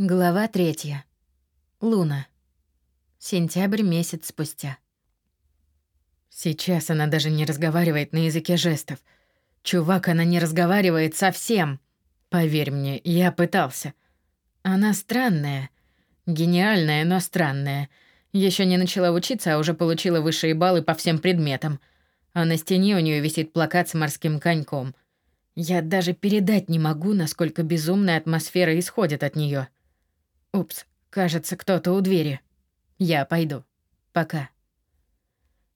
Глава третья. Луна. Сентябрь месяц спустя. Сейчас она даже не разговаривает на языке жестов. Чувак, она не разговаривает совсем. Поверь мне, я пытался. Она странная. Гениальная, но странная. Еще не начала учиться, а уже получила высшие баллы по всем предметам. А на стене у нее висит плакат с морским коньком. Я даже передать не могу, насколько безумная атмосфера исходит от нее. Упс, кажется, кто-то у двери. Я пойду. Пока.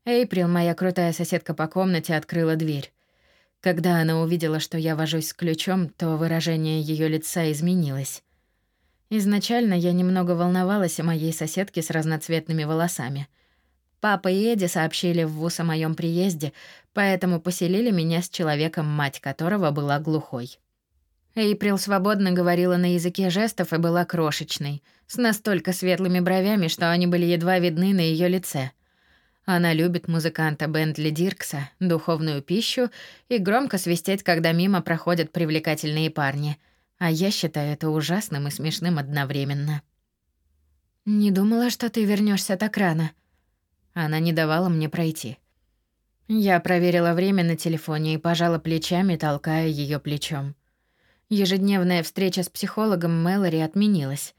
Эйприл, моя крутая соседка по комнате, открыла дверь. Когда она увидела, что я вожусь с ключом, то выражение ее лица изменилось. Изначально я немного волновалась о моей соседке с разноцветными волосами. Папа и Эдди сообщили в ВУЗ о моем приезде, поэтому поселили меня с человеком, мать которого была глухой. Эйприл свободно говорила на языке жестов и была крошечной, с настолько светлыми бровями, что они были едва видны на ее лице. Она любит музыканта Бентли Диркса, духовную пищу и громко свистеть, когда мимо проходят привлекательные парни. А я считаю это ужасным и смешным одновременно. «Не думала, что ты вернешься так рано». Она не давала мне пройти. Я проверила время на телефоне и пожала плечами, толкая ее плечом. Ежедневная встреча с психологом Мэлори отменилась.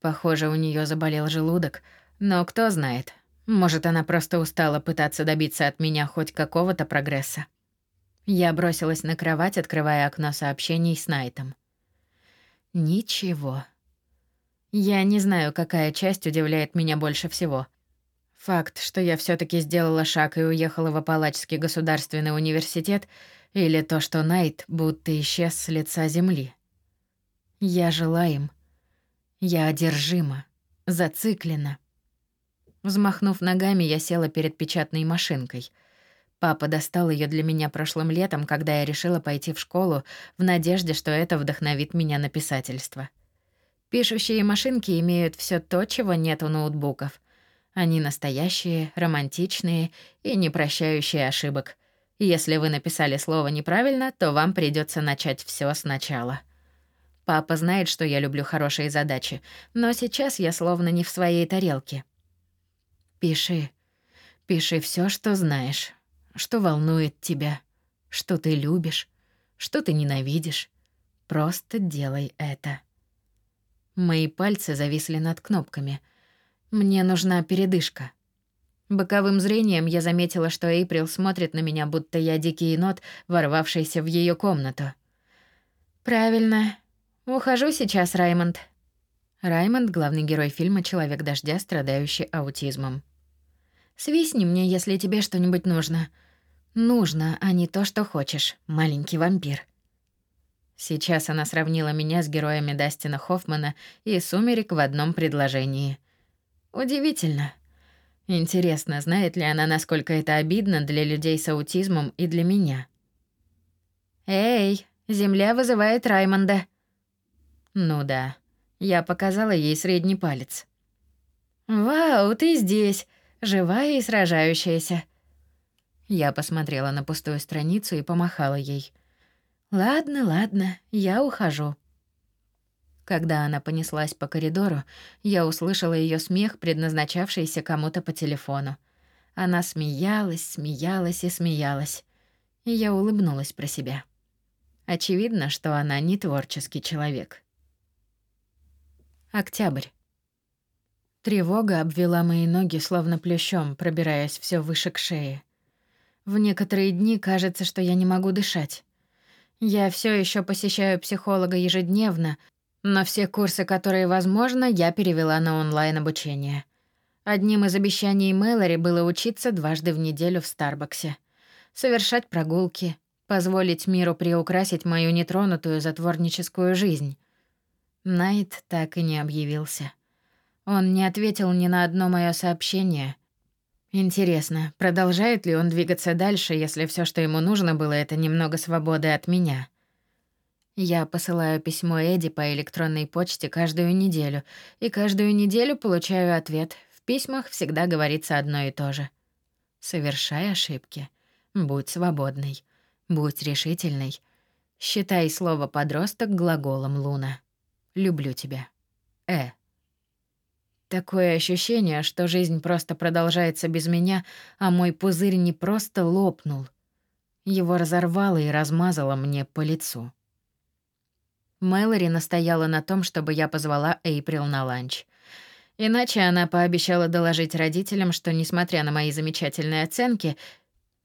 Похоже, у нее заболел желудок, но кто знает. Может, она просто устала пытаться добиться от меня хоть какого-то прогресса. Я бросилась на кровать, открывая окно сообщений с Найтом. Ничего. Я не знаю, какая часть удивляет меня больше всего. Факт, что я все таки сделала шаг и уехала в Апалачский государственный университет — или то, что Найт будто исчез с лица земли. Я жила им. Я одержима, зациклена. Взмахнув ногами, я села перед печатной машинкой. Папа достал ее для меня прошлым летом, когда я решила пойти в школу, в надежде, что это вдохновит меня на писательство. Пишущие машинки имеют все то, чего нет у ноутбуков. Они настоящие, романтичные и не прощающие ошибок — если вы написали слово неправильно, то вам придется начать все сначала. Папа знает, что я люблю хорошие задачи, но сейчас я словно не в своей тарелке. Пиши. Пиши все, что знаешь, что волнует тебя, что ты любишь, что ты ненавидишь. Просто делай это. Мои пальцы зависли над кнопками. Мне нужна передышка. Боковым зрением я заметила, что Эйприл смотрит на меня, будто я дикий енот, ворвавшийся в ее комнату. «Правильно. Ухожу сейчас, Раймонд». Раймонд — главный герой фильма «Человек дождя», страдающий аутизмом. «Свистни мне, если тебе что-нибудь нужно. Нужно, а не то, что хочешь, маленький вампир». Сейчас она сравнила меня с героями Дастина Хоффмана и «Сумерек» в одном предложении. Удивительно. Интересно, знает ли она, насколько это обидно для людей с аутизмом и для меня? «Эй, Земля вызывает Раймонда». «Ну да, я показала ей средний палец». «Вау, ты здесь, живая и сражающаяся». Я посмотрела на пустую страницу и помахала ей. «Ладно, ладно, я ухожу». Когда она понеслась по коридору, я услышала ее смех, предназначавшийся кому-то по телефону. Она смеялась, смеялась и смеялась. И я улыбнулась про себя. Очевидно, что она не творческий человек. Октябрь. Тревога обвела мои ноги словно плющом, пробираясь все выше к шее. В некоторые дни кажется, что я не могу дышать. Я все еще посещаю психолога ежедневно, но все курсы, которые возможно, я перевела на онлайн-обучение. Одним из обещаний Мэлори было учиться дважды в неделю в Старбаксе. Совершать прогулки, позволить миру приукрасить мою нетронутую затворническую жизнь. Найт так и не объявился. Он не ответил ни на одно мое сообщение. Интересно, продолжает ли он двигаться дальше, если все, что ему нужно было, это немного свободы от меня? Я посылаю письмо Эдди по электронной почте каждую неделю, и каждую неделю получаю ответ. В письмах всегда говорится одно и то же. Совершай ошибки. Будь свободной. Будь решительной. Считай слово «подросток» глаголом Луна. Люблю тебя. Э. Такое ощущение, что жизнь просто продолжается без меня, а мой пузырь не просто лопнул. Его разорвало и размазало мне по лицу. Мэлори настояла на том, чтобы я позвала Эйприл на ланч. Иначе она пообещала доложить родителям, что, несмотря на мои замечательные оценки,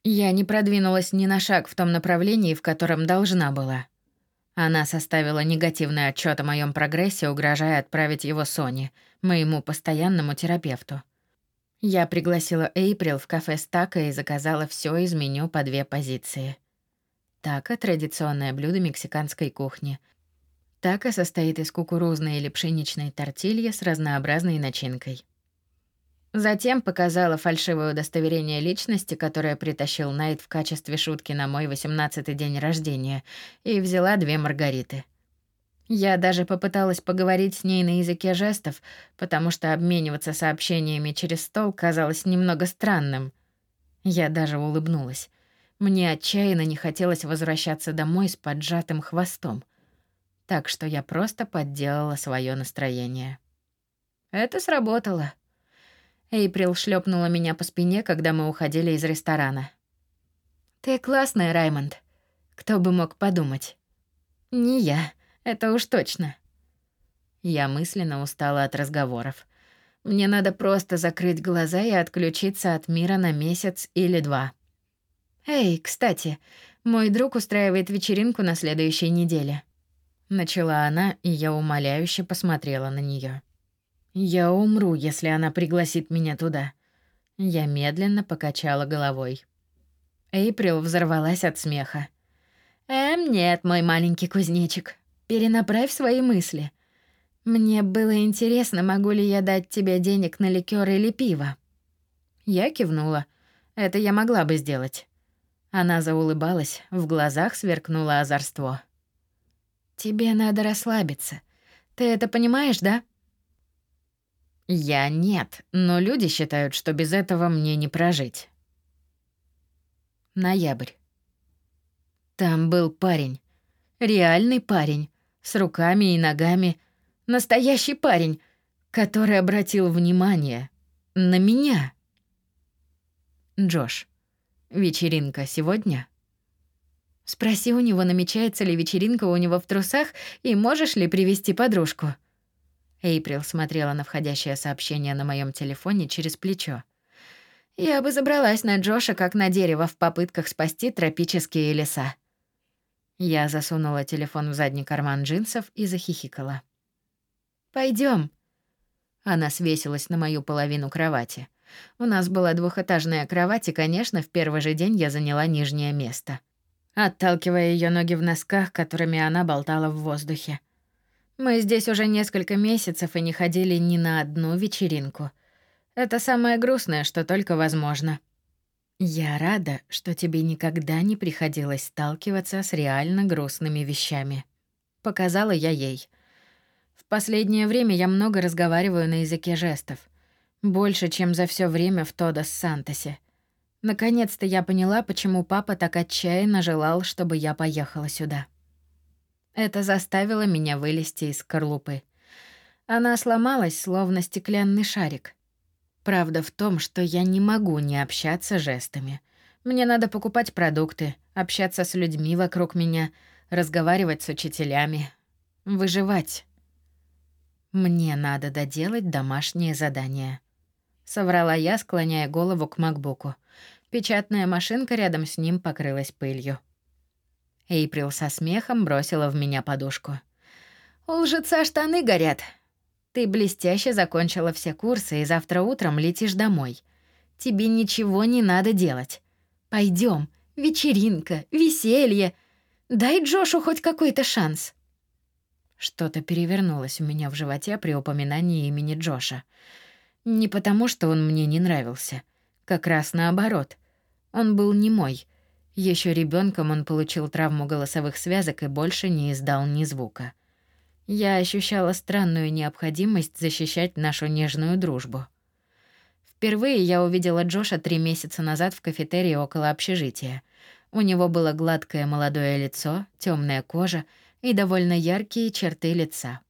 я не продвинулась ни на шаг в том направлении, в котором должна была. Она составила негативный отчет о моем прогрессе, угрожая отправить его Соне, моему постоянному терапевту. Я пригласила Эйприл в кафе Стака и заказала все из меню по две позиции. Тако — традиционное блюдо мексиканской кухни — Тако состоит из кукурузной или пшеничной тортильи с разнообразной начинкой. Затем показала фальшивое удостоверение личности, которое притащил Найт в качестве шутки на мой 18-й день рождения, и взяла две маргариты. Я даже попыталась поговорить с ней на языке жестов, потому что обмениваться сообщениями через стол казалось немного странным. Я даже улыбнулась. Мне отчаянно не хотелось возвращаться домой с поджатым хвостом так что я просто подделала свое настроение. Это сработало. Эйприл шлепнула меня по спине, когда мы уходили из ресторана. «Ты классная, Раймонд. Кто бы мог подумать?» «Не я, это уж точно». Я мысленно устала от разговоров. Мне надо просто закрыть глаза и отключиться от мира на месяц или два. «Эй, кстати, мой друг устраивает вечеринку на следующей неделе. Начала она, и я умоляюще посмотрела на нее. Я умру, если она пригласит меня туда. Я медленно покачала головой. Эйприл взорвалась от смеха. «Эм, нет, мой маленький кузнечик. Перенаправь свои мысли. Мне было интересно, могу ли я дать тебе денег на ликёр или пиво». Я кивнула. Это я могла бы сделать. Она заулыбалась, в глазах сверкнуло озорство. Тебе надо расслабиться. Ты это понимаешь, да? Я нет, но люди считают, что без этого мне не прожить. Ноябрь. Там был парень. Реальный парень. С руками и ногами. Настоящий парень, который обратил внимание на меня. Джош. Вечеринка сегодня? Спроси у него, намечается ли вечеринка у него в трусах и можешь ли привести подружку. Эйприл смотрела на входящее сообщение на моем телефоне через плечо. Я бы забралась на Джоша как на дерево в попытках спасти тропические леса. Я засунула телефон в задний карман джинсов и захихикала. Пойдем. Она свесилась на мою половину кровати. У нас была двухэтажная кровать, и, конечно, в первый же день я заняла нижнее место отталкивая ее ноги в носках, которыми она болтала в воздухе. Мы здесь уже несколько месяцев и не ходили ни на одну вечеринку. Это самое грустное, что только возможно. Я рада, что тебе никогда не приходилось сталкиваться с реально грустными вещами. Показала я ей. В последнее время я много разговариваю на языке жестов. Больше, чем за все время в Тодос Сантосе. Наконец-то я поняла, почему папа так отчаянно желал, чтобы я поехала сюда. Это заставило меня вылезти из скорлупы. Она сломалась, словно стеклянный шарик. Правда в том, что я не могу не общаться жестами. Мне надо покупать продукты, общаться с людьми вокруг меня, разговаривать с учителями, выживать. Мне надо доделать домашнее задание. Соврала я, склоняя голову к макбуку. Печатная машинка рядом с ним покрылась пылью. Эйприл со смехом бросила в меня подушку. «У лжеца штаны горят. Ты блестяще закончила все курсы и завтра утром летишь домой. Тебе ничего не надо делать. Пойдем, вечеринка, веселье. Дай Джошу хоть какой-то шанс». Что-то перевернулось у меня в животе при упоминании имени Джоша. Не потому, что он мне не нравился. Как раз наоборот. Он был не мой. Еще ребенком он получил травму голосовых связок и больше не издал ни звука. Я ощущала странную необходимость защищать нашу нежную дружбу. Впервые я увидела Джоша три месяца назад в кафетерии около общежития. У него было гладкое молодое лицо, темная кожа и довольно яркие черты лица.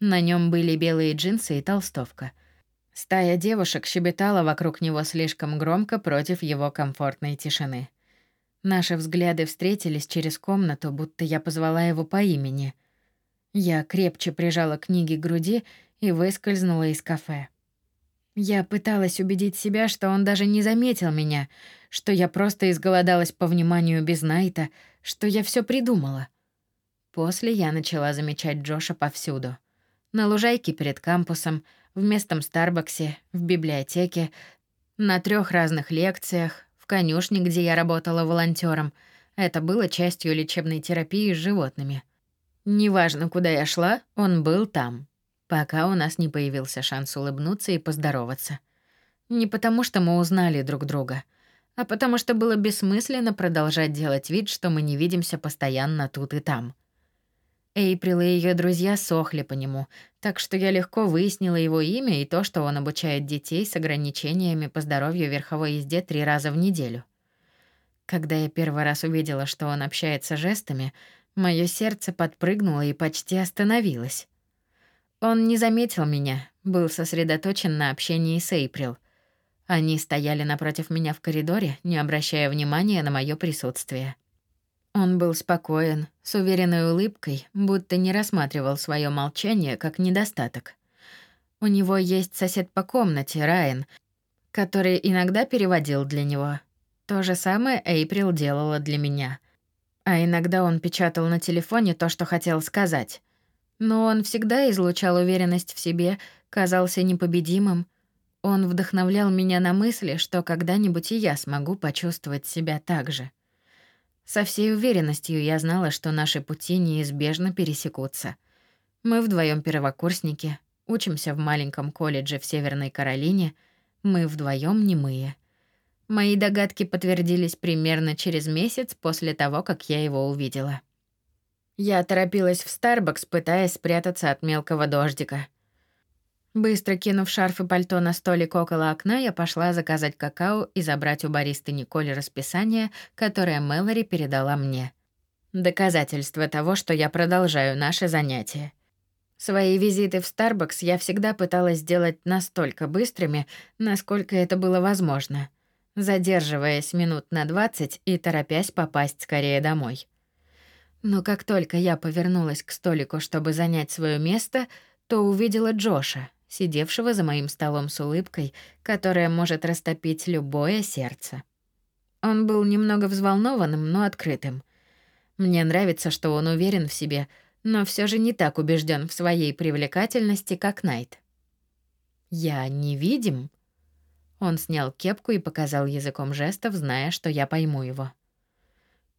На нем были белые джинсы и толстовка. Стая девушек щебетала вокруг него слишком громко против его комфортной тишины. Наши взгляды встретились через комнату, будто я позвала его по имени. Я крепче прижала книги к груди и выскользнула из кафе. Я пыталась убедить себя, что он даже не заметил меня, что я просто изголодалась по вниманию без Найта, что я все придумала. После я начала замечать Джоша повсюду. На лужайке перед кампусом, в местном Старбаксе, в библиотеке, на трех разных лекциях, в конюшне, где я работала волонтером. Это было частью лечебной терапии с животными. Неважно, куда я шла, он был там пока у нас не появился шанс улыбнуться и поздороваться. Не потому, что мы узнали друг друга, а потому что было бессмысленно продолжать делать вид, что мы не видимся постоянно тут и там. Эйприл и ее друзья сохли по нему, так что я легко выяснила его имя и то, что он обучает детей с ограничениями по здоровью верховой езде три раза в неделю. Когда я первый раз увидела, что он общается жестами, мое сердце подпрыгнуло и почти остановилось. Он не заметил меня, был сосредоточен на общении с Эйприл. Они стояли напротив меня в коридоре, не обращая внимания на мое присутствие. Он был спокоен, с уверенной улыбкой, будто не рассматривал свое молчание как недостаток. У него есть сосед по комнате, Райан, который иногда переводил для него. То же самое Эйприл делала для меня. А иногда он печатал на телефоне то, что хотел сказать. Но он всегда излучал уверенность в себе, казался непобедимым. Он вдохновлял меня на мысли, что когда-нибудь и я смогу почувствовать себя так же. Со всей уверенностью я знала, что наши пути неизбежно пересекутся. Мы вдвоем первокурсники, учимся в маленьком колледже в Северной Каролине, мы вдвоем немые. Мои догадки подтвердились примерно через месяц после того, как я его увидела. Я торопилась в Старбакс, пытаясь спрятаться от мелкого дождика. Быстро кинув шарф и пальто на столик около окна, я пошла заказать какао и забрать у баристы Николь расписание, которое Мэлори передала мне. Доказательство того, что я продолжаю наши занятия. Свои визиты в Старбакс я всегда пыталась сделать настолько быстрыми, насколько это было возможно, задерживаясь минут на 20 и торопясь попасть скорее домой. Но как только я повернулась к столику, чтобы занять свое место, то увидела Джоша, сидевшего за моим столом с улыбкой, которая может растопить любое сердце. Он был немного взволнованным, но открытым. Мне нравится, что он уверен в себе, но все же не так убежден в своей привлекательности, как Найт. «Я невидим?» Он снял кепку и показал языком жестов, зная, что я пойму его.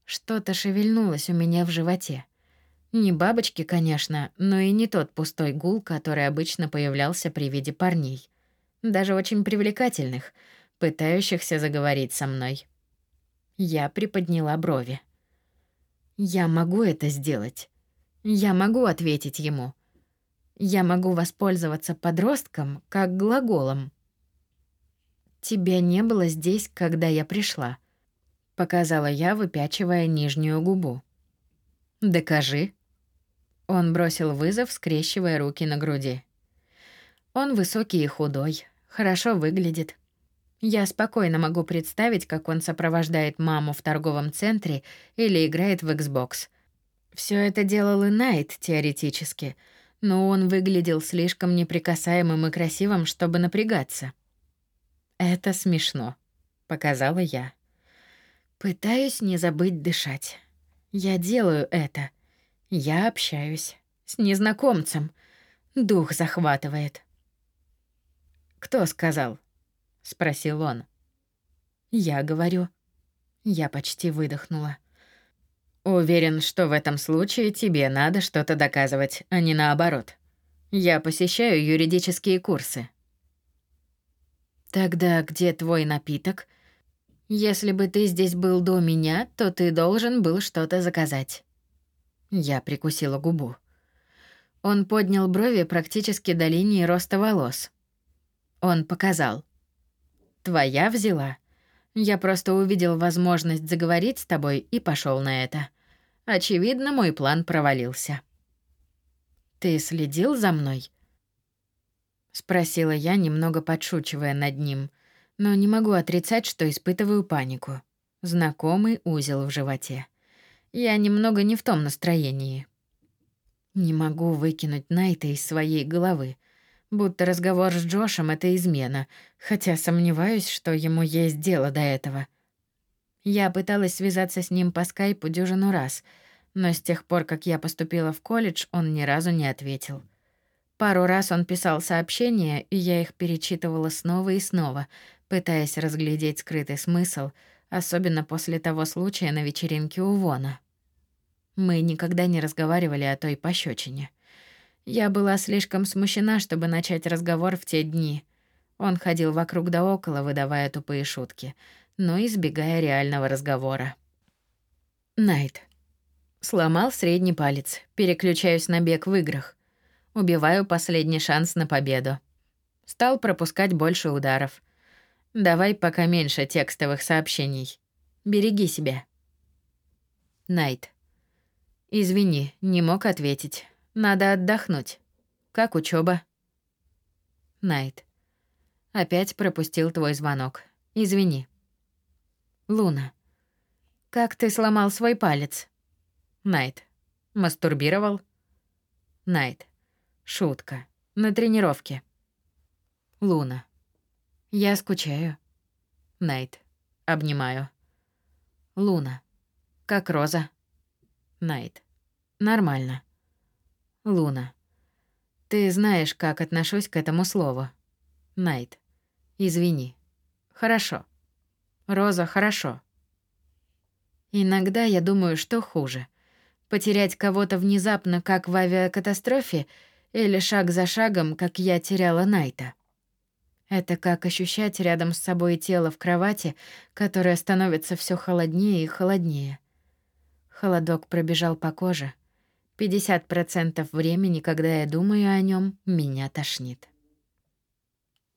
Что-то шевельнулось у меня в животе. Не бабочки, конечно, но и не тот пустой гул, который обычно появлялся при виде парней. Даже очень привлекательных, пытающихся заговорить со мной. Я приподняла брови. Я могу это сделать. Я могу ответить ему. Я могу воспользоваться подростком как глаголом. Тебя не было здесь, когда я пришла показала я, выпячивая нижнюю губу. Докажи. Он бросил вызов, скрещивая руки на груди. Он высокий и худой, хорошо выглядит. Я спокойно могу представить, как он сопровождает маму в торговом центре или играет в Xbox. Все это делал и Найт теоретически, но он выглядел слишком неприкасаемым и красивым, чтобы напрягаться. Это смешно, показала я. Пытаюсь не забыть дышать. Я делаю это. Я общаюсь с незнакомцем. Дух захватывает. Кто сказал? спросил он. Я говорю. Я почти выдохнула. Уверен, что в этом случае тебе надо что-то доказывать, а не наоборот. Я посещаю юридические курсы. Тогда где твой напиток? Если бы ты здесь был до меня, то ты должен был что-то заказать. Я прикусила губу. Он поднял брови практически до линии роста волос. Он показал. Твоя взяла. Я просто увидел возможность заговорить с тобой и пошел на это. Очевидно, мой план провалился. Ты следил за мной? спросила я, немного подшучивая над ним, но не могу отрицать, что испытываю панику. Знакомый узел в животе. Я немного не в том настроении. Не могу выкинуть Найта из своей головы. Будто разговор с Джошем — это измена, хотя сомневаюсь, что ему есть дело до этого. Я пыталась связаться с ним по скайпу дюжину раз, но с тех пор, как я поступила в колледж, он ни разу не ответил. Пару раз он писал сообщения, и я их перечитывала снова и снова, пытаясь разглядеть скрытый смысл, особенно после того случая на вечеринке у Вона. Мы никогда не разговаривали о той пощечине. Я была слишком смущена, чтобы начать разговор в те дни. Он ходил вокруг да около, выдавая тупые шутки, но избегая реального разговора. Найт. Сломал средний палец. Переключаюсь на бег в играх. Убиваю последний шанс на победу. Стал пропускать больше ударов. Давай пока меньше текстовых сообщений. Береги себя. Найт. Извини, не мог ответить. Надо отдохнуть. Как учеба? Найт. Опять пропустил твой звонок. Извини. Луна. Как ты сломал свой палец? Найт. Мастурбировал? Найт. Шутка. На тренировке. Луна. Я скучаю. Найт. Обнимаю. Луна. Как роза. Найт. Нормально. Луна. Ты знаешь, как отношусь к этому слову. Найт. Извини. Хорошо. Роза, хорошо. Иногда я думаю, что хуже. Потерять кого-то внезапно, как в авиакатастрофе, или шаг за шагом, как я теряла Найта. Это как ощущать рядом с собой тело в кровати, которое становится все холоднее и холоднее. Холодок пробежал по коже. 50% времени, когда я думаю о нем, меня тошнит.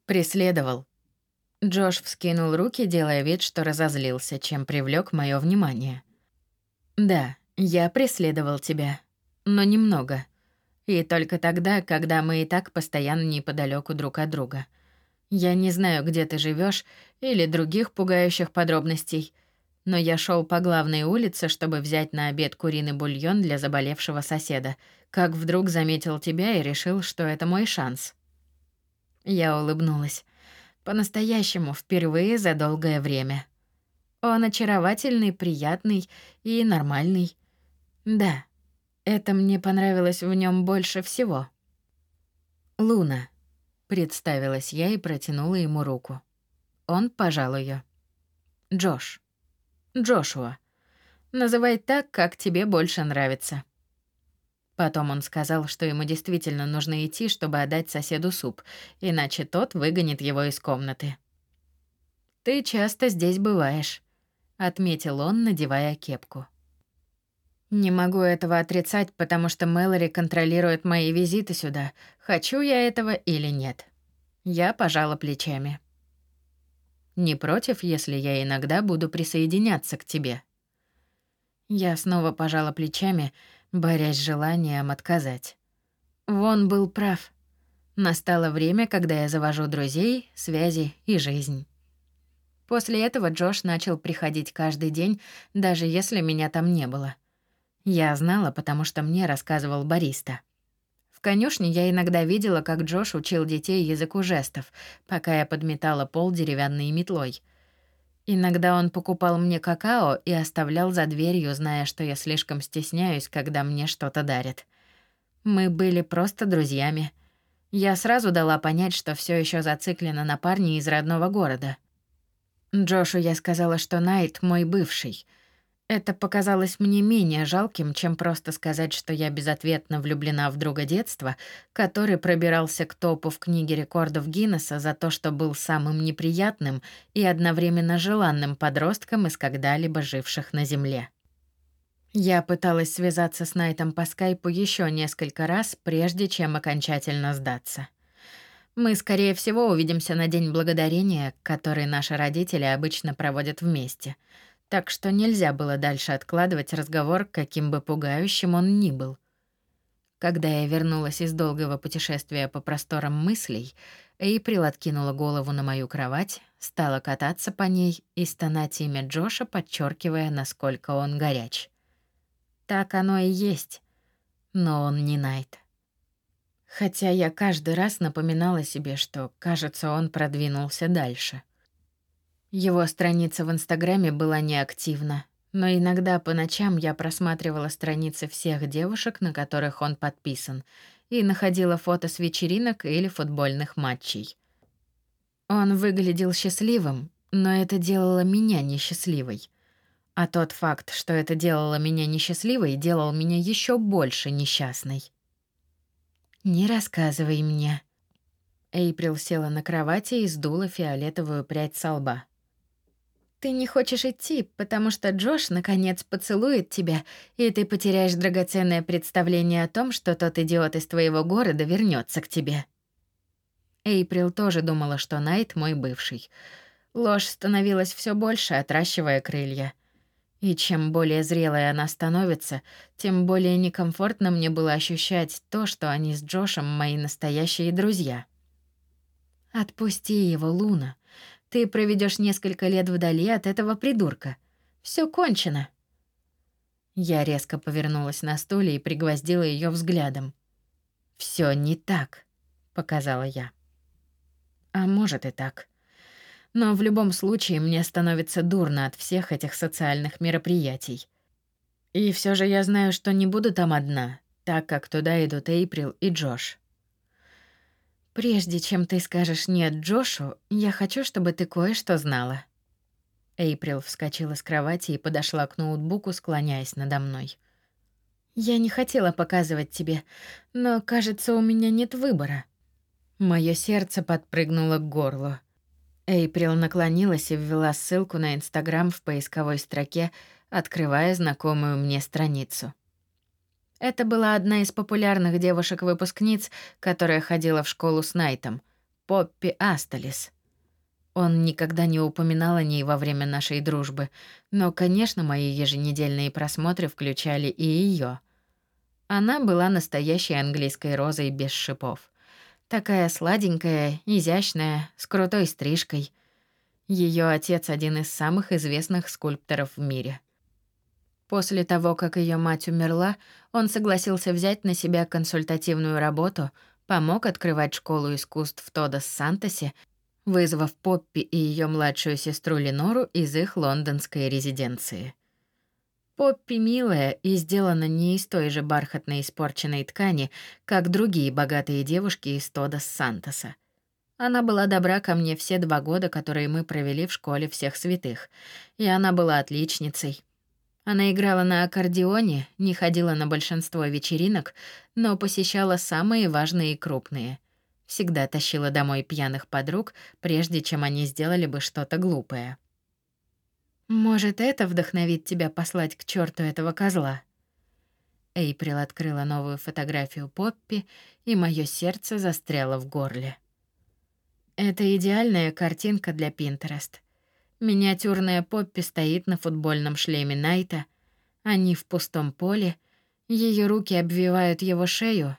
Преследовал. Джош вскинул руки, делая вид, что разозлился, чем привлек мое внимание. Да, я преследовал тебя, но немного. И только тогда, когда мы и так постоянно неподалеку друг от друга. Я не знаю, где ты живешь или других пугающих подробностей, но я шел по главной улице, чтобы взять на обед куриный бульон для заболевшего соседа, как вдруг заметил тебя и решил, что это мой шанс. Я улыбнулась. По-настоящему, впервые за долгое время. Он очаровательный, приятный и нормальный. Да, это мне понравилось в нем больше всего. Луна, представилась я и протянула ему руку. Он пожал ее. Джош. Джошуа. Называй так, как тебе больше нравится. Потом он сказал, что ему действительно нужно идти, чтобы отдать соседу суп, иначе тот выгонит его из комнаты. Ты часто здесь бываешь, отметил он, надевая кепку. Не могу этого отрицать, потому что Мэлори контролирует мои визиты сюда, хочу я этого или нет. Я пожала плечами. Не против, если я иногда буду присоединяться к тебе. Я снова пожала плечами, борясь с желанием отказать. Вон был прав. Настало время, когда я завожу друзей, связи и жизнь. После этого Джош начал приходить каждый день, даже если меня там не было. Я знала, потому что мне рассказывал бариста. В конюшне я иногда видела, как Джош учил детей языку жестов, пока я подметала пол деревянной метлой. Иногда он покупал мне какао и оставлял за дверью, зная, что я слишком стесняюсь, когда мне что-то дарят. Мы были просто друзьями. Я сразу дала понять, что все еще зациклена на парне из родного города. Джошу я сказала, что Найт мой бывший — это показалось мне менее жалким, чем просто сказать, что я безответно влюблена в друга детства, который пробирался к топу в книге рекордов Гиннесса за то, что был самым неприятным и одновременно желанным подростком из когда-либо живших на Земле. Я пыталась связаться с Найтом по скайпу еще несколько раз, прежде чем окончательно сдаться. Мы, скорее всего, увидимся на День Благодарения, который наши родители обычно проводят вместе — так что нельзя было дальше откладывать разговор, каким бы пугающим он ни был. Когда я вернулась из долгого путешествия по просторам мыслей, Эйприл откинула голову на мою кровать, стала кататься по ней и стонать имя Джоша, подчеркивая, насколько он горяч. Так оно и есть. Но он не Найт. Хотя я каждый раз напоминала себе, что, кажется, он продвинулся дальше. Его страница в Инстаграме была неактивна, но иногда по ночам я просматривала страницы всех девушек, на которых он подписан, и находила фото с вечеринок или футбольных матчей. Он выглядел счастливым, но это делало меня несчастливой. А тот факт, что это делало меня несчастливой, делал меня еще больше несчастной. «Не рассказывай мне». Эйприл села на кровати и сдула фиолетовую прядь со лба. Ты не хочешь идти, потому что Джош наконец поцелует тебя, и ты потеряешь драгоценное представление о том, что тот идиот из твоего города вернется к тебе. Эйприл тоже думала, что Найт мой бывший. Ложь становилась все больше, отращивая крылья. И чем более зрелой она становится, тем более некомфортно мне было ощущать то, что они с Джошем мои настоящие друзья. Отпусти его, Луна. Ты проведешь несколько лет вдали от этого придурка. Все кончено. Я резко повернулась на стуле и пригвоздила ее взглядом. Все не так, показала я. А может и так. Но в любом случае мне становится дурно от всех этих социальных мероприятий. И все же я знаю, что не буду там одна, так как туда идут Эйприл и Джош. Прежде чем ты скажешь «нет» Джошу, я хочу, чтобы ты кое-что знала». Эйприл вскочила с кровати и подошла к ноутбуку, склоняясь надо мной. «Я не хотела показывать тебе, но, кажется, у меня нет выбора». Моё сердце подпрыгнуло к горлу. Эйприл наклонилась и ввела ссылку на Инстаграм в поисковой строке, открывая знакомую мне страницу. Это была одна из популярных девушек-выпускниц, которая ходила в школу с Найтом, Поппи Асталис. Он никогда не упоминал о ней во время нашей дружбы, но, конечно, мои еженедельные просмотры включали и ее. Она была настоящей английской розой без шипов. Такая сладенькая, изящная, с крутой стрижкой. Ее отец один из самых известных скульпторов в мире. После того, как ее мать умерла, он согласился взять на себя консультативную работу, помог открывать школу искусств в Тодос-Сантосе, вызвав Поппи и ее младшую сестру Ленору из их лондонской резиденции. Поппи милая и сделана не из той же бархатной испорченной ткани, как другие богатые девушки из Тодос-Сантоса. Она была добра ко мне все два года, которые мы провели в школе всех святых, и она была отличницей, она играла на аккордеоне, не ходила на большинство вечеринок, но посещала самые важные и крупные. Всегда тащила домой пьяных подруг, прежде чем они сделали бы что-то глупое. Может, это вдохновит тебя послать к черту этого козла? Эйприл открыла новую фотографию Поппи, и мое сердце застряло в горле. Это идеальная картинка для Pinterest. Миниатюрная Поппи стоит на футбольном шлеме Найта. Они в пустом поле. Ее руки обвивают его шею.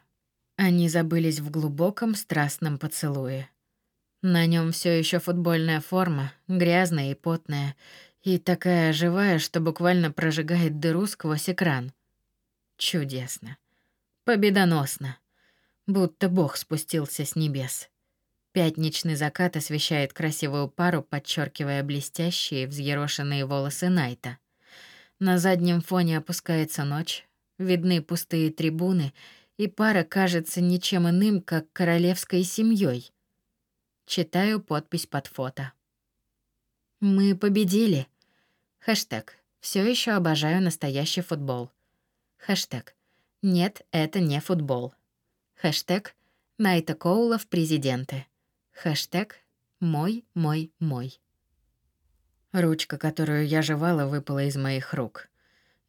Они забылись в глубоком страстном поцелуе. На нем все еще футбольная форма, грязная и потная, и такая живая, что буквально прожигает дыру сквозь экран. Чудесно. Победоносно. Будто Бог спустился с небес. Пятничный закат освещает красивую пару, подчеркивая блестящие, взъерошенные волосы Найта. На заднем фоне опускается ночь, видны пустые трибуны, и пара кажется ничем иным, как королевской семьей. Читаю подпись под фото. Мы победили. Хэштег. Все еще обожаю настоящий футбол. Хэштег. Нет, это не футбол. Хэштег. Найта Коула в президенты. Хэштег «Мой, мой, мой». Ручка, которую я жевала, выпала из моих рук.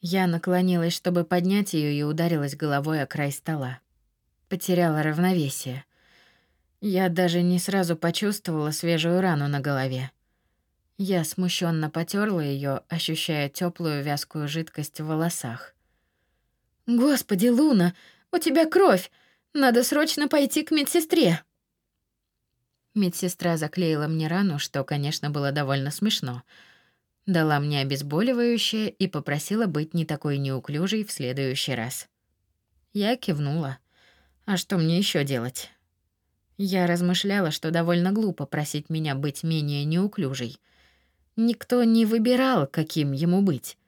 Я наклонилась, чтобы поднять ее, и ударилась головой о край стола. Потеряла равновесие. Я даже не сразу почувствовала свежую рану на голове. Я смущенно потерла ее, ощущая теплую вязкую жидкость в волосах. «Господи, Луна, У тебя кровь! Надо срочно пойти к медсестре!» Медсестра заклеила мне рану, что, конечно, было довольно смешно. Дала мне обезболивающее и попросила быть не такой неуклюжей в следующий раз. Я кивнула. А что мне еще делать? Я размышляла, что довольно глупо просить меня быть менее неуклюжей. Никто не выбирал, каким ему быть.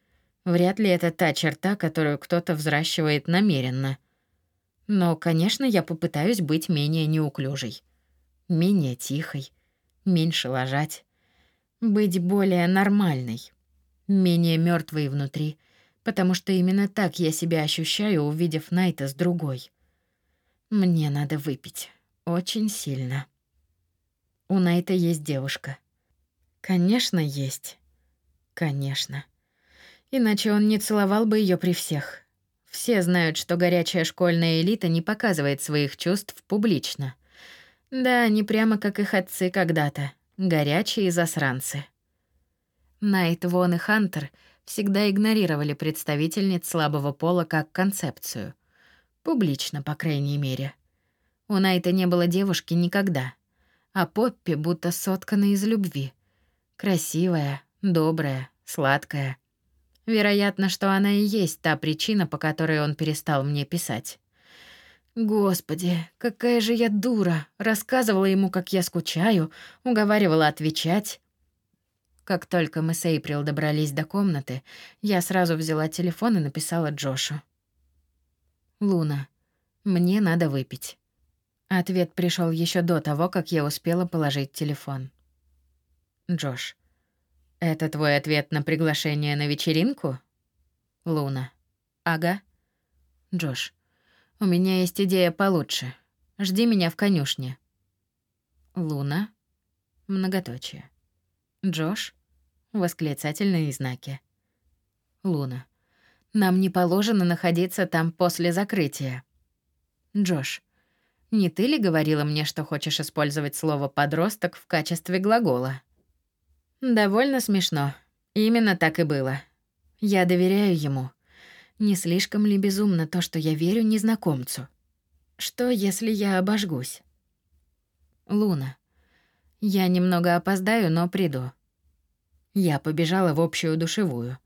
Вряд ли это та черта, которую кто-то взращивает намеренно. Но, конечно, я попытаюсь быть менее неуклюжей, менее тихой, меньше ложать, быть более нормальной, менее мертвой внутри, потому что именно так я себя ощущаю, увидев Найта с другой. Мне надо выпить. Очень сильно. У Найта есть девушка. Конечно, есть. Конечно. Иначе он не целовал бы ее при всех. Все знают, что горячая школьная элита не показывает своих чувств публично. Да, не прямо как их отцы когда-то. Горячие засранцы. Найт, Вон и Хантер всегда игнорировали представительниц слабого пола как концепцию. Публично, по крайней мере. У Найта не было девушки никогда. А Поппи будто соткана из любви. Красивая, добрая, сладкая. Вероятно, что она и есть та причина, по которой он перестал мне писать. Господи, какая же я дура. Рассказывала ему, как я скучаю, уговаривала отвечать. Как только мы с Эйприл добрались до комнаты, я сразу взяла телефон и написала Джошу. «Луна, мне надо выпить». Ответ пришел еще до того, как я успела положить телефон. Джош. Это твой ответ на приглашение на вечеринку? Луна. Ага. Джош. У меня есть идея получше. Жди меня в конюшне. Луна. Многоточие. Джош. Восклицательные знаки. Луна. Нам не положено находиться там после закрытия. Джош. Не ты ли говорила мне, что хочешь использовать слово подросток в качестве глагола? Довольно смешно. Именно так и было. Я доверяю ему. Не слишком ли безумно то, что я верю незнакомцу? Что, если я обожгусь? Луна. Я немного опоздаю, но приду. Я побежала в общую душевую.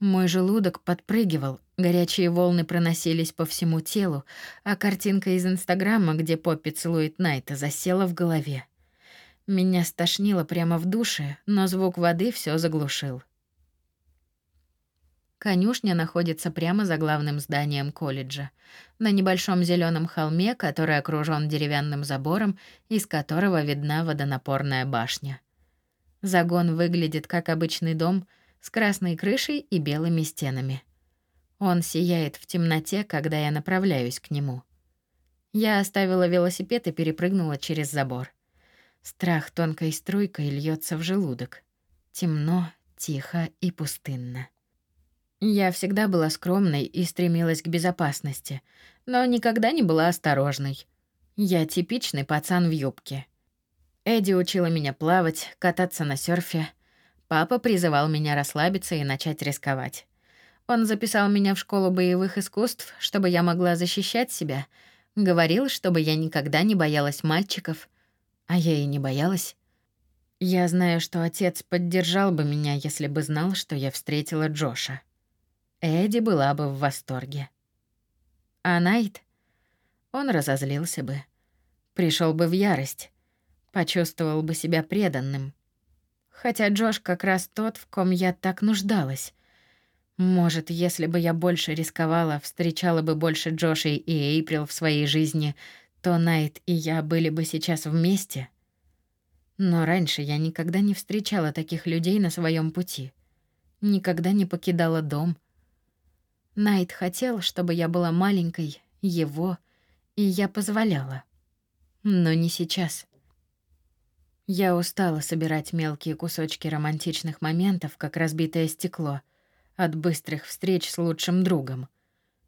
Мой желудок подпрыгивал, горячие волны проносились по всему телу, а картинка из Инстаграма, где Поппи целует Найта, засела в голове. Меня стошнило прямо в душе, но звук воды все заглушил. Конюшня находится прямо за главным зданием колледжа, на небольшом зеленом холме, который окружен деревянным забором, из которого видна водонапорная башня. Загон выглядит как обычный дом с красной крышей и белыми стенами. Он сияет в темноте, когда я направляюсь к нему. Я оставила велосипед и перепрыгнула через забор. Страх тонкой струйкой льется в желудок. Темно, тихо и пустынно. Я всегда была скромной и стремилась к безопасности, но никогда не была осторожной. Я типичный пацан в юбке. Эдди учила меня плавать, кататься на серфе. Папа призывал меня расслабиться и начать рисковать. Он записал меня в школу боевых искусств, чтобы я могла защищать себя. Говорил, чтобы я никогда не боялась мальчиков, а я и не боялась. Я знаю, что отец поддержал бы меня, если бы знал, что я встретила Джоша. Эдди была бы в восторге. А Найт? Он разозлился бы. пришел бы в ярость. Почувствовал бы себя преданным. Хотя Джош как раз тот, в ком я так нуждалась. Может, если бы я больше рисковала, встречала бы больше Джошей и Эйприл в своей жизни, то Найт и я были бы сейчас вместе. Но раньше я никогда не встречала таких людей на своем пути. Никогда не покидала дом. Найт хотел, чтобы я была маленькой, его, и я позволяла. Но не сейчас. Я устала собирать мелкие кусочки романтичных моментов, как разбитое стекло, от быстрых встреч с лучшим другом.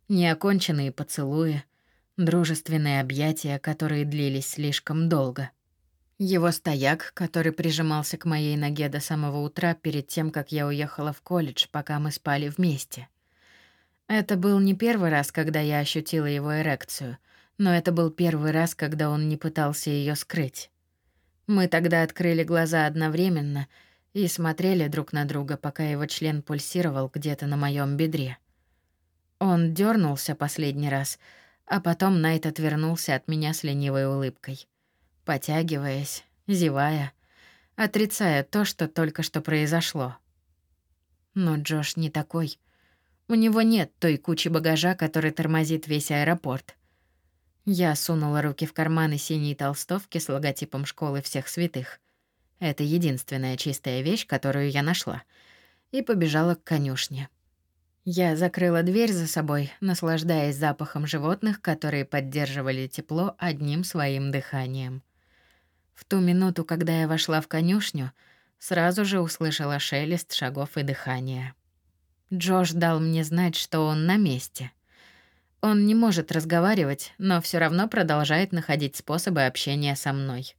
Неоконченные поцелуи — дружественные объятия, которые длились слишком долго. Его стояк, который прижимался к моей ноге до самого утра перед тем, как я уехала в колледж, пока мы спали вместе. Это был не первый раз, когда я ощутила его эрекцию, но это был первый раз, когда он не пытался ее скрыть. Мы тогда открыли глаза одновременно и смотрели друг на друга, пока его член пульсировал где-то на моем бедре. Он дернулся последний раз, а потом Найт отвернулся от меня с ленивой улыбкой, потягиваясь, зевая, отрицая то, что только что произошло. Но Джош не такой. У него нет той кучи багажа, который тормозит весь аэропорт. Я сунула руки в карманы синей толстовки с логотипом школы всех святых. Это единственная чистая вещь, которую я нашла. И побежала к конюшне. Я закрыла дверь за собой, наслаждаясь запахом животных, которые поддерживали тепло одним своим дыханием. В ту минуту, когда я вошла в конюшню, сразу же услышала шелест шагов и дыхания. Джош дал мне знать, что он на месте. Он не может разговаривать, но все равно продолжает находить способы общения со мной.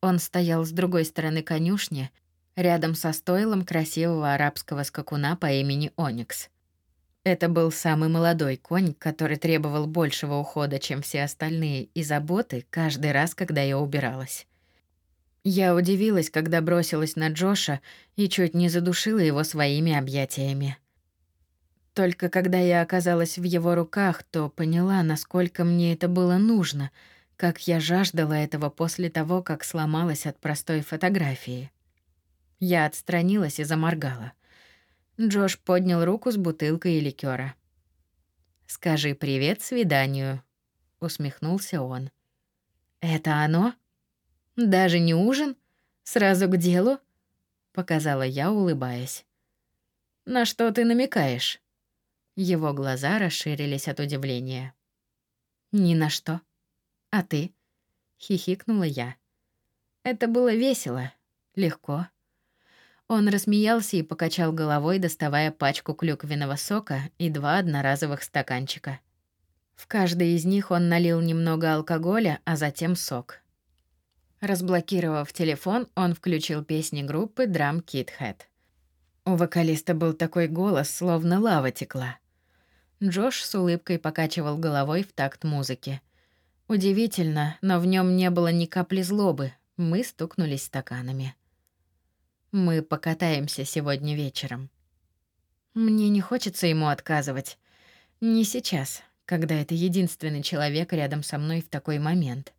Он стоял с другой стороны конюшни, рядом со стойлом красивого арабского скакуна по имени Оникс. Это был самый молодой конь, который требовал большего ухода, чем все остальные, и заботы каждый раз, когда я убиралась. Я удивилась, когда бросилась на Джоша и чуть не задушила его своими объятиями. Только когда я оказалась в его руках, то поняла, насколько мне это было нужно, как я жаждала этого после того, как сломалась от простой фотографии. Я отстранилась и заморгала. Джош поднял руку с бутылкой ликёра. «Скажи привет свиданию», — усмехнулся он. «Это оно? Даже не ужин? Сразу к делу?» — показала я, улыбаясь. «На что ты намекаешь?» Его глаза расширились от удивления. «Ни на что. А ты?» — хихикнула я. Это было весело, легко. Он рассмеялся и покачал головой, доставая пачку клюквенного сока и два одноразовых стаканчика. В каждый из них он налил немного алкоголя, а затем сок. Разблокировав телефон, он включил песни группы Drum Kid Head. У вокалиста был такой голос, словно лава текла. Джош с улыбкой покачивал головой в такт музыки. Удивительно, но в нем не было ни капли злобы. Мы стукнулись стаканами. Мы покатаемся сегодня вечером. Мне не хочется ему отказывать. Не сейчас, когда это единственный человек рядом со мной в такой момент.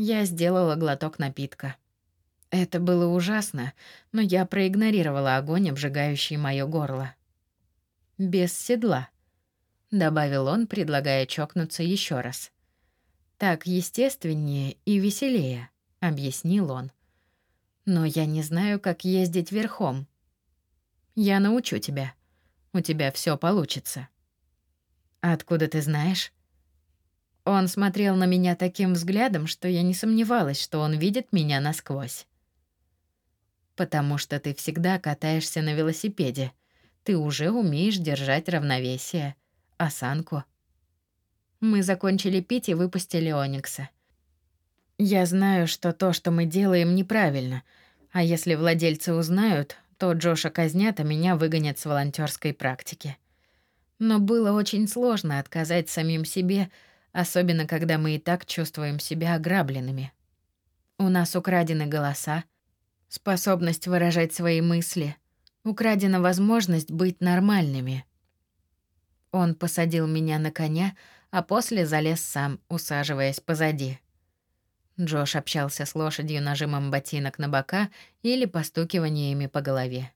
Я сделала глоток напитка. Это было ужасно, но я проигнорировала огонь, обжигающий моё горло. Без седла добавил он, предлагая чокнуться еще раз. Так естественнее и веселее, объяснил он. Но я не знаю, как ездить верхом. Я научу тебя. У тебя все получится. Откуда ты знаешь? Он смотрел на меня таким взглядом, что я не сомневалась, что он видит меня насквозь. Потому что ты всегда катаешься на велосипеде. Ты уже умеешь держать равновесие осанку. Мы закончили пить и выпустили Оникса. Я знаю, что то, что мы делаем, неправильно, а если владельцы узнают, то Джоша казнят, а меня выгонят с волонтерской практики. Но было очень сложно отказать самим себе, особенно когда мы и так чувствуем себя ограбленными. У нас украдены голоса, способность выражать свои мысли, украдена возможность быть нормальными. Он посадил меня на коня, а после залез сам, усаживаясь позади. Джош общался с лошадью нажимом ботинок на бока или постукиваниями по голове.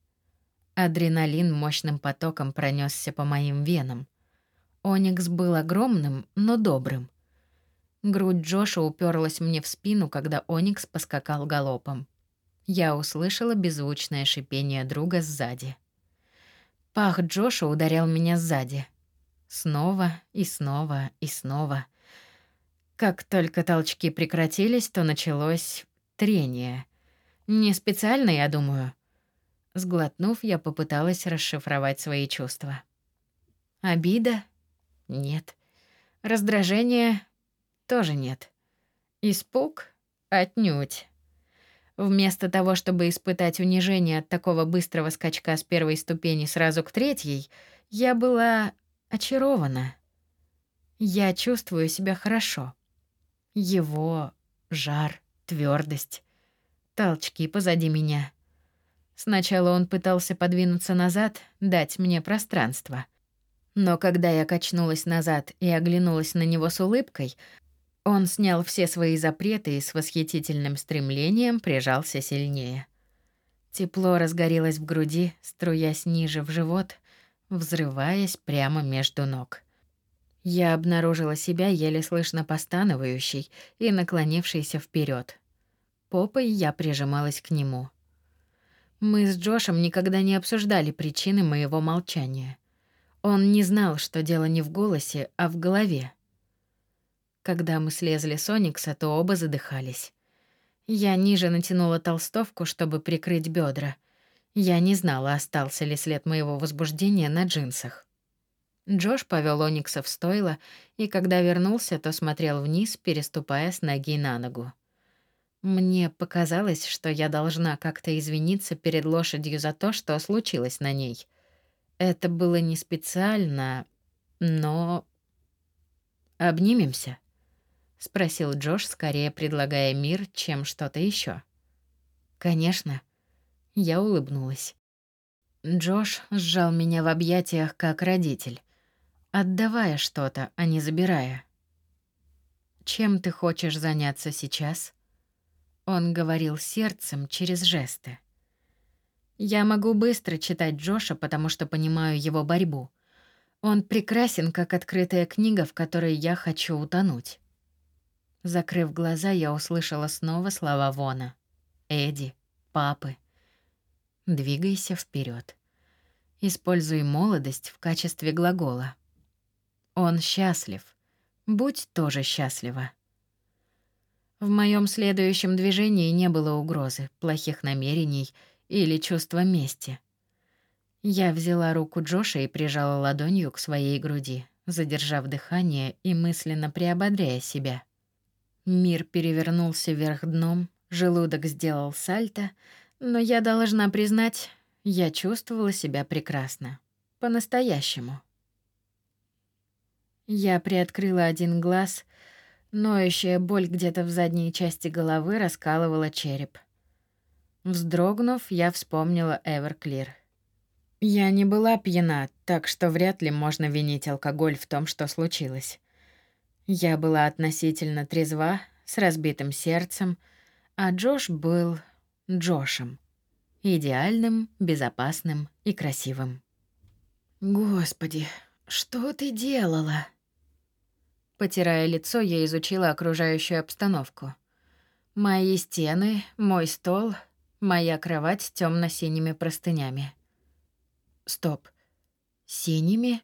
Адреналин мощным потоком пронесся по моим венам. Оникс был огромным, но добрым. Грудь Джоша уперлась мне в спину, когда Оникс поскакал галопом. Я услышала беззвучное шипение друга сзади. Пах Джоша ударял меня сзади. Снова и снова и снова. Как только толчки прекратились, то началось трение. Не специально, я думаю. Сглотнув, я попыталась расшифровать свои чувства. Обида? Нет. Раздражение? Тоже нет. Испуг? Отнюдь. Вместо того, чтобы испытать унижение от такого быстрого скачка с первой ступени сразу к третьей, я была очарована. Я чувствую себя хорошо. Его жар, твердость, толчки позади меня. Сначала он пытался подвинуться назад, дать мне пространство. Но когда я качнулась назад и оглянулась на него с улыбкой, он снял все свои запреты и с восхитительным стремлением прижался сильнее. Тепло разгорелось в груди, струясь ниже в живот, взрываясь прямо между ног. Я обнаружила себя еле слышно постановающей и наклонившейся вперед. Попой я прижималась к нему. Мы с Джошем никогда не обсуждали причины моего молчания. Он не знал, что дело не в голосе, а в голове. Когда мы слезли с Оникса, то оба задыхались. Я ниже натянула толстовку, чтобы прикрыть бедра. Я не знала, остался ли след моего возбуждения на джинсах. Джош повел Оникса в стойло, и когда вернулся, то смотрел вниз, переступая с ноги на ногу. Мне показалось, что я должна как-то извиниться перед лошадью за то, что случилось на ней. Это было не специально, но... «Обнимемся?» — спросил Джош, скорее предлагая мир, чем что-то еще. «Конечно». Я улыбнулась. Джош сжал меня в объятиях как родитель, отдавая что-то, а не забирая. «Чем ты хочешь заняться сейчас?» Он говорил сердцем через жесты. Я могу быстро читать Джоша, потому что понимаю его борьбу. Он прекрасен, как открытая книга, в которой я хочу утонуть. Закрыв глаза, я услышала снова слова Вона. Эдди, папы. Двигайся вперед. Используй молодость в качестве глагола. Он счастлив. Будь тоже счастлива. В моем следующем движении не было угрозы, плохих намерений или чувства мести. Я взяла руку Джоша и прижала ладонью к своей груди, задержав дыхание и мысленно приободряя себя. Мир перевернулся вверх дном, желудок сделал сальто, но я должна признать, я чувствовала себя прекрасно. По-настоящему. Я приоткрыла один глаз, ноющая боль где-то в задней части головы раскалывала череп. Вздрогнув, я вспомнила Эверклир. Я не была пьяна, так что вряд ли можно винить алкоголь в том, что случилось. Я была относительно трезва, с разбитым сердцем, а Джош был Джошем. Идеальным, безопасным и красивым. «Господи, что ты делала?» Потирая лицо, я изучила окружающую обстановку. Мои стены, мой стол, моя кровать с темно синими простынями. Стоп. Синими?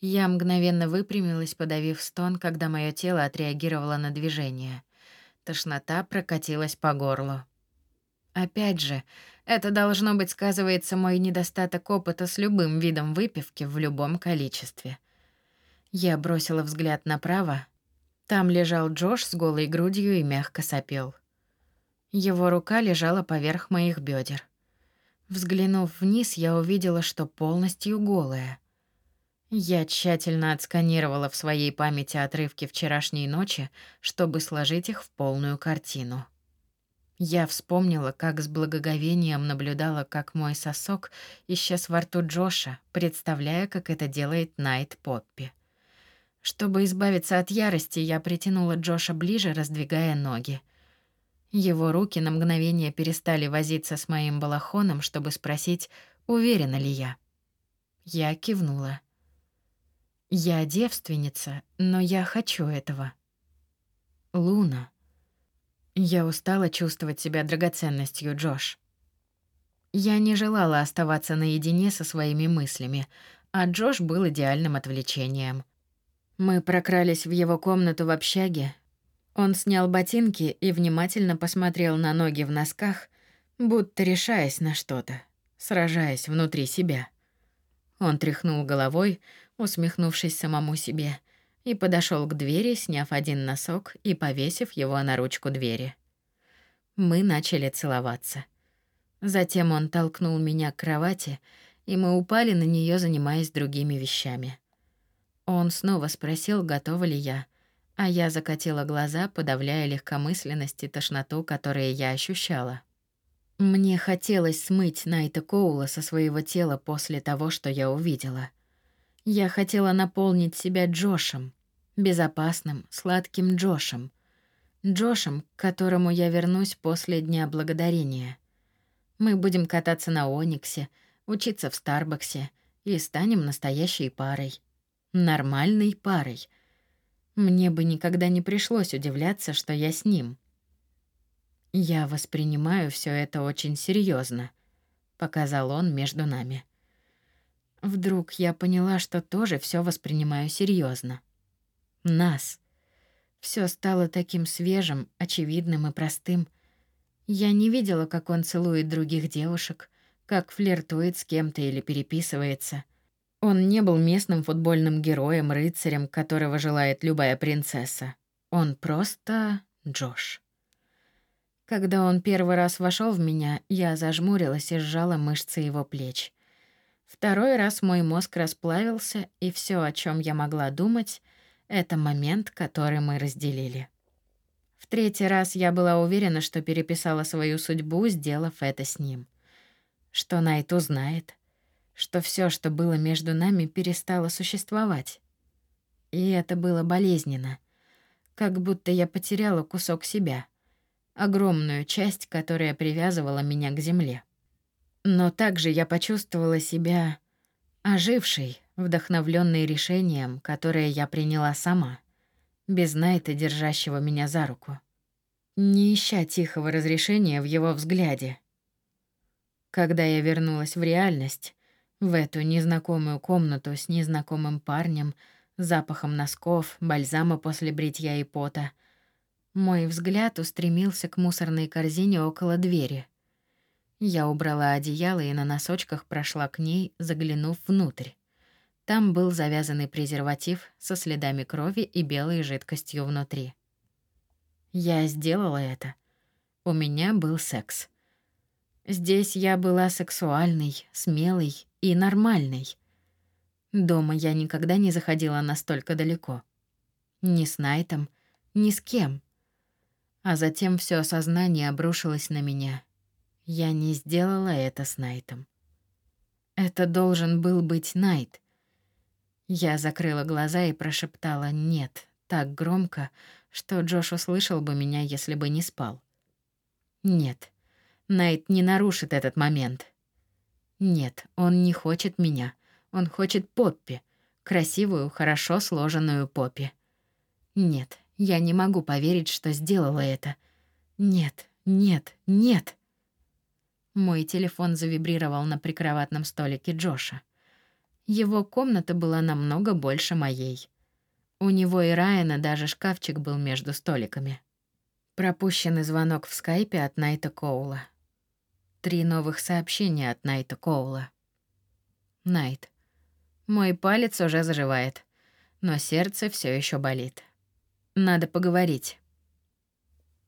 Я мгновенно выпрямилась, подавив стон, когда мое тело отреагировало на движение. Тошнота прокатилась по горлу. Опять же, это должно быть сказывается мой недостаток опыта с любым видом выпивки в любом количестве. Я бросила взгляд направо. Там лежал Джош с голой грудью и мягко сопел. Его рука лежала поверх моих бедер. Взглянув вниз, я увидела, что полностью голая. Я тщательно отсканировала в своей памяти отрывки вчерашней ночи, чтобы сложить их в полную картину. Я вспомнила, как с благоговением наблюдала, как мой сосок исчез во рту Джоша, представляя, как это делает Найт Поппи. Чтобы избавиться от ярости, я притянула Джоша ближе, раздвигая ноги. Его руки на мгновение перестали возиться с моим балахоном, чтобы спросить, уверена ли я. Я кивнула. Я девственница, но я хочу этого. Луна. Я устала чувствовать себя драгоценностью, Джош. Я не желала оставаться наедине со своими мыслями, а Джош был идеальным отвлечением. Мы прокрались в его комнату в общаге. Он снял ботинки и внимательно посмотрел на ноги в носках, будто решаясь на что-то, сражаясь внутри себя. Он тряхнул головой, усмехнувшись самому себе, и подошел к двери, сняв один носок и повесив его на ручку двери. Мы начали целоваться. Затем он толкнул меня к кровати, и мы упали на нее, занимаясь другими вещами. Он снова спросил, готова ли я, а я закатила глаза, подавляя легкомысленность и тошноту, которые я ощущала. Мне хотелось смыть Найта Коула со своего тела после того, что я увидела. Я хотела наполнить себя Джошем, безопасным, сладким Джошем. Джошем, к которому я вернусь после Дня Благодарения. Мы будем кататься на Ониксе, учиться в Старбаксе и станем настоящей парой. Нормальной парой. Мне бы никогда не пришлось удивляться, что я с ним. Я воспринимаю все это очень серьезно, показал он между нами. Вдруг я поняла, что тоже все воспринимаю серьезно. Нас. Все стало таким свежим, очевидным и простым. Я не видела, как он целует других девушек, как флиртует с кем-то или переписывается. Он не был местным футбольным героем, рыцарем, которого желает любая принцесса. Он просто Джош. Когда он первый раз вошел в меня, я зажмурилась и сжала мышцы его плеч. Второй раз мой мозг расплавился, и все, о чем я могла думать, это момент, который мы разделили. В третий раз я была уверена, что переписала свою судьбу, сделав это с ним. Что Найт узнает, что все, что было между нами, перестало существовать. И это было болезненно, как будто я потеряла кусок себя, огромную часть, которая привязывала меня к земле. Но также я почувствовала себя ожившей, вдохновленный решением, которое я приняла сама, без Найта, держащего меня за руку, не ища тихого разрешения в его взгляде. Когда я вернулась в реальность, в эту незнакомую комнату с незнакомым парнем, запахом носков, бальзама после бритья и пота, мой взгляд устремился к мусорной корзине около двери. Я убрала одеяло и на носочках прошла к ней, заглянув внутрь. Там был завязанный презерватив со следами крови и белой жидкостью внутри. Я сделала это. У меня был секс. Здесь я была сексуальной, смелой и нормальной. Дома я никогда не заходила настолько далеко. Ни с Найтом, ни с кем. А затем все сознание обрушилось на меня. Я не сделала это с Найтом. Это должен был быть Найт. Я закрыла глаза и прошептала «нет» так громко, что Джош услышал бы меня, если бы не спал. Нет, Найт не нарушит этот момент. Нет, он не хочет меня. Он хочет Поппи. Красивую, хорошо сложенную Поппи. Нет, я не могу поверить, что сделала это. Нет, нет, нет. Мой телефон завибрировал на прикроватном столике Джоша. Его комната была намного больше моей. У него и Райана даже шкафчик был между столиками. Пропущенный звонок в скайпе от Найта Коула. Три новых сообщения от Найта Коула. Найт. Мой палец уже заживает, но сердце все еще болит. Надо поговорить.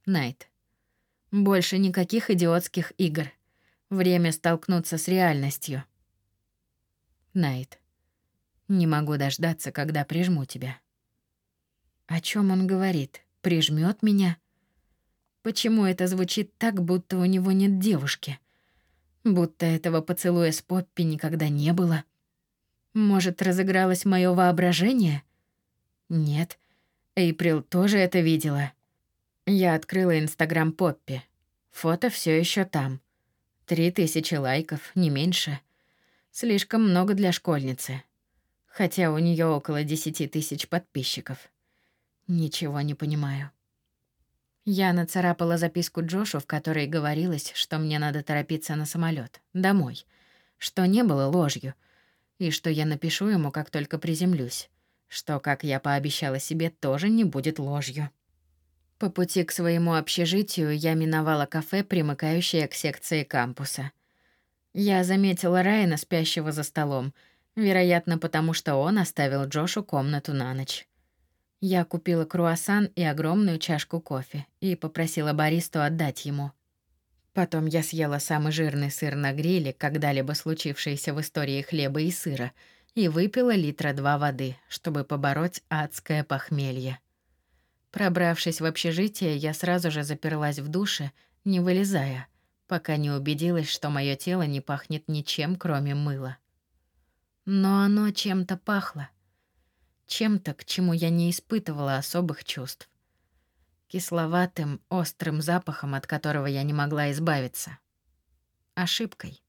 Найт. Больше никаких идиотских игр. Время столкнуться с реальностью. Найт. Не могу дождаться, когда прижму тебя. О чем он говорит? Прижмет меня? Почему это звучит так, будто у него нет девушки? Будто этого поцелуя с Поппи никогда не было. Может, разыгралось мое воображение? Нет. Эйприл тоже это видела. Я открыла Инстаграм Поппи. Фото все еще там. Три тысячи лайков, не меньше. Слишком много для школьницы. Хотя у нее около десяти тысяч подписчиков. Ничего не понимаю. Я нацарапала записку Джошу, в которой говорилось, что мне надо торопиться на самолет домой, что не было ложью, и что я напишу ему, как только приземлюсь, что, как я пообещала себе, тоже не будет ложью. По пути к своему общежитию я миновала кафе, примыкающее к секции кампуса — я заметила Райана, спящего за столом, вероятно, потому что он оставил Джошу комнату на ночь. Я купила круассан и огромную чашку кофе и попросила баристу отдать ему. Потом я съела самый жирный сыр на гриле, когда-либо случившийся в истории хлеба и сыра, и выпила литра два воды, чтобы побороть адское похмелье. Пробравшись в общежитие, я сразу же заперлась в душе, не вылезая, пока не убедилась, что мое тело не пахнет ничем, кроме мыла. Но оно чем-то пахло. Чем-то, к чему я не испытывала особых чувств кисловатым, острым запахом, от которого я не могла избавиться. Ошибкой.